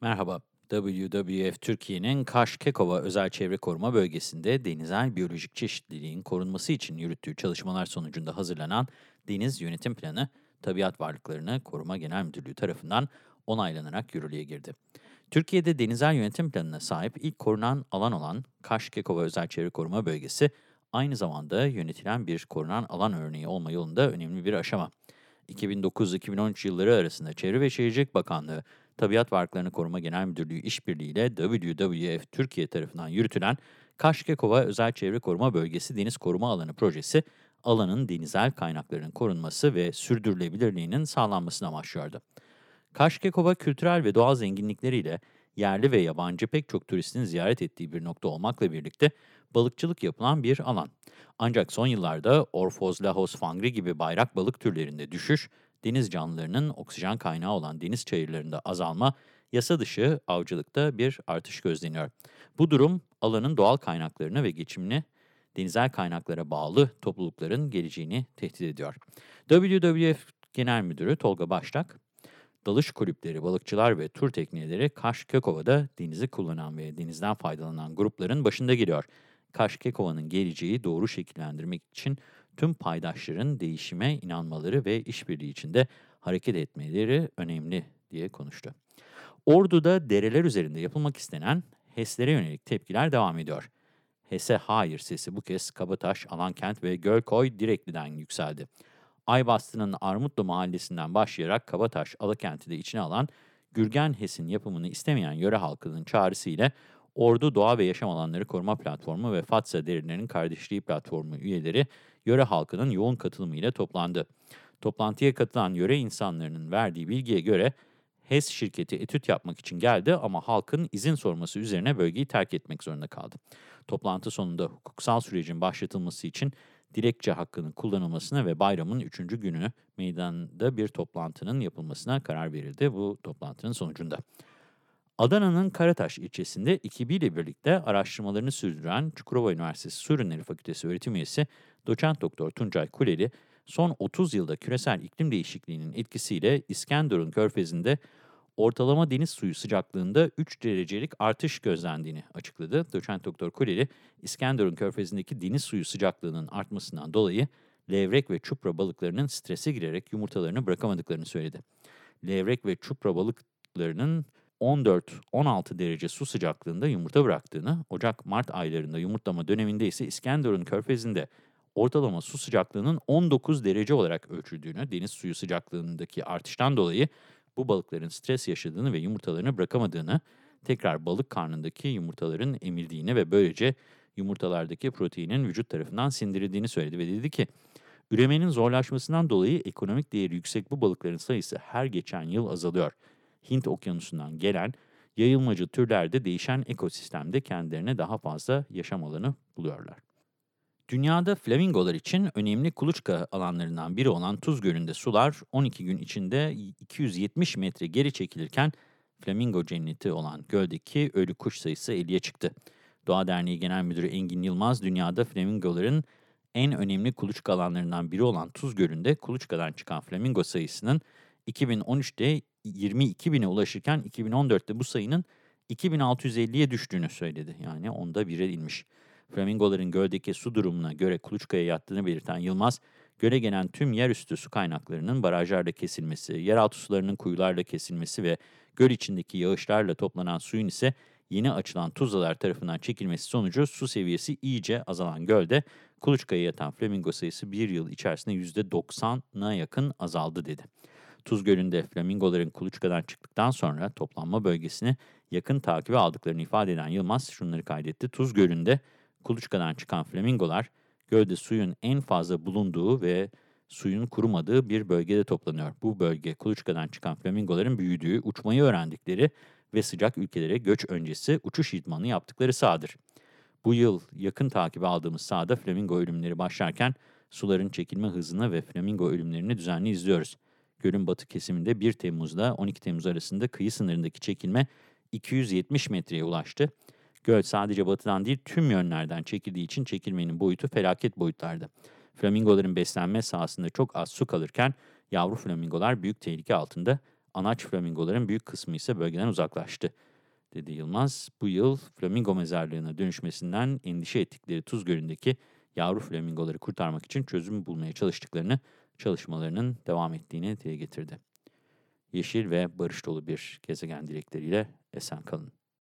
Merhaba. WWF Türkiye'nin Kaş-Kekova Özel Çevre Koruma Bölgesi'nde denizel biyolojik çeşitliliğin korunması için yürüttüğü çalışmalar sonucunda hazırlanan Deniz Yönetim Planı, Tabiat Varlıklarını Koruma Genel Müdürlüğü tarafından onaylanarak yürürlüğe girdi. Türkiye'de denizel yönetim planına sahip ilk korunan alan olan Kaş-Kekova Özel Çevre Koruma Bölgesi, aynı zamanda yönetilen bir korunan alan örneği olma yolunda önemli bir aşama. 2009-2013 yılları arasında Çevre ve Şehircilik Bakanlığı, Tabiat Varlıklarını Koruma Genel Müdürlüğü işbirliğiyle WWF Türkiye tarafından yürütülen Kaşkekova Özel Çevre Koruma Bölgesi Deniz Koruma Alanı projesi, alanın denizel kaynaklarının korunması ve sürdürülebilirliğinin sağlanmasını amaçlıyordu. Kaşkekova kültürel ve doğal zenginlikleriyle yerli ve yabancı pek çok turistin ziyaret ettiği bir nokta olmakla birlikte balıkçılık yapılan bir alan. Ancak son yıllarda Orfoz, Lahos, Fangri gibi bayrak balık türlerinde düşüş, deniz canlılarının oksijen kaynağı olan deniz çayırlarında azalma, yasa dışı avcılıkta bir artış gözleniyor. Bu durum alanın doğal kaynaklarını ve geçimini denizel kaynaklara bağlı toplulukların geleceğini tehdit ediyor. WWF Genel Müdürü Tolga Baştak, dalış kulüpleri, balıkçılar ve tur tekneleri Kaş-Kekova'da denizi kullanan ve denizden faydalanan grupların başında geliyor. Kaş-Kekova'nın geleceği doğru şekillendirmek için tüm paydaşların değişime inanmaları ve işbirliği içinde hareket etmeleri önemli diye konuştu. Ordu'da dereler üzerinde yapılmak istenen HES'lere yönelik tepkiler devam ediyor. HES'e hayır sesi bu kez Kabataş, Alankent ve Gölkoy Direkli'den yükseldi. Aybastı'nın Armutlu mahallesinden başlayarak Kabataş, Alakent'i de içine alan Gürgen HES'in yapımını istemeyen yöre halkının çağrısıyla Ordu Doğa ve Yaşam Alanları Koruma Platformu ve Fatsa Derinlerinin Kardeşliği Platformu üyeleri yöre halkının yoğun katılımıyla toplandı. Toplantıya katılan yöre insanlarının verdiği bilgiye göre HES şirketi etüt yapmak için geldi ama halkın izin sorması üzerine bölgeyi terk etmek zorunda kaldı. Toplantı sonunda hukuksal sürecin başlatılması için dilekçe hakkının kullanılmasına ve bayramın 3. günü meydanda bir toplantının yapılmasına karar verildi bu toplantının sonucunda. Adana'nın Karataş ilçesinde ekibiyle birlikte araştırmalarını sürdüren Çukurova Üniversitesi Su Fakültesi öğretim üyesi doçent doktor Tuncay Kuleli, son 30 yılda küresel iklim değişikliğinin etkisiyle İskenderun Körfezi'nde ortalama deniz suyu sıcaklığında 3 derecelik artış gözlendiğini açıkladı. Doçent Doktor Kuleli, İskenderun Körfezi'ndeki deniz suyu sıcaklığının artmasından dolayı levrek ve çupra balıklarının strese girerek yumurtalarını bırakamadıklarını söyledi. Levrek ve çupra balıklarının 14-16 derece su sıcaklığında yumurta bıraktığını, Ocak-Mart aylarında yumurtlama döneminde ise İskenderun Körfezi'nde ortalama su sıcaklığının 19 derece olarak ölçüldüğünü, deniz suyu sıcaklığındaki artıştan dolayı bu balıkların stres yaşadığını ve yumurtalarını bırakamadığını, tekrar balık karnındaki yumurtaların emildiğini ve böylece yumurtalardaki proteinin vücut tarafından sindirildiğini söyledi ve dedi ki, üremenin zorlaşmasından dolayı ekonomik değeri yüksek bu balıkların sayısı her geçen yıl azalıyor. Hint okyanusundan gelen yayılmacı türlerde değişen ekosistemde kendilerine daha fazla yaşam alanı buluyorlar. Dünyada flamingolar için önemli kuluçka alanlarından biri olan Tuz Gölü'nde sular 12 gün içinde 270 metre geri çekilirken flamingo cenneti olan göldeki ölü kuş sayısı 50'ye çıktı. Doğa Derneği Genel Müdürü Engin Yılmaz, dünyada flamingoların en önemli kuluçka alanlarından biri olan Tuz Gölü'nde kuluçkadan çıkan flamingo sayısının 2013'te 22 bine ulaşırken 2014'te bu sayının 2650'ye düştüğünü söyledi. Yani onda bire inmiş. Flamingoların göldeki su durumuna göre kuluçkaya yattığını belirten Yılmaz, göle gelen tüm yerüstü su kaynaklarının barajlarla kesilmesi, yeraltı sularının kuyularla kesilmesi ve göl içindeki yağışlarla toplanan suyun ise yeni açılan tuzlalar tarafından çekilmesi sonucu su seviyesi iyice azalan gölde kuluçkaya yatan flamingo sayısı bir yıl içerisinde %90'a yakın azaldı dedi. Tuz Gölü'nde flamingoların kuluçkadan çıktıktan sonra toplanma bölgesini yakın takibe aldıklarını ifade eden Yılmaz şunları kaydetti. Tuz Gölü'nde kuluçkadan çıkan flamingolar gölde suyun en fazla bulunduğu ve suyun kurumadığı bir bölgede toplanıyor. Bu bölge kuluçkadan çıkan flamingoların büyüdüğü, uçmayı öğrendikleri ve sıcak ülkelere göç öncesi uçuş idmanı yaptıkları sahadır. Bu yıl yakın takibe aldığımız sahada flamingo ölümleri başlarken suların çekilme hızını ve flamingo ölümlerini düzenli izliyoruz. Gölün batı kesiminde 1 Temmuz'da 12 Temmuz arasında kıyı sınırındaki çekilme 270 metreye ulaştı. Göl sadece batıdan değil tüm yönlerden çekildiği için çekilmenin boyutu felaket boyutlarda. Flamingoların beslenme sahasında çok az su kalırken yavru flamingolar büyük tehlike altında. Anaç flamingoların büyük kısmı ise bölgeden uzaklaştı, dedi Yılmaz. Bu yıl flamingo mezarlığına dönüşmesinden endişe ettikleri Tuz Gölü'ndeki yavru flamingoları kurtarmak için çözüm bulmaya çalıştıklarını, çalışmalarının devam ettiğini dile getirdi. Yeşil ve barış dolu bir gezegen dilekleriyle esen kalın.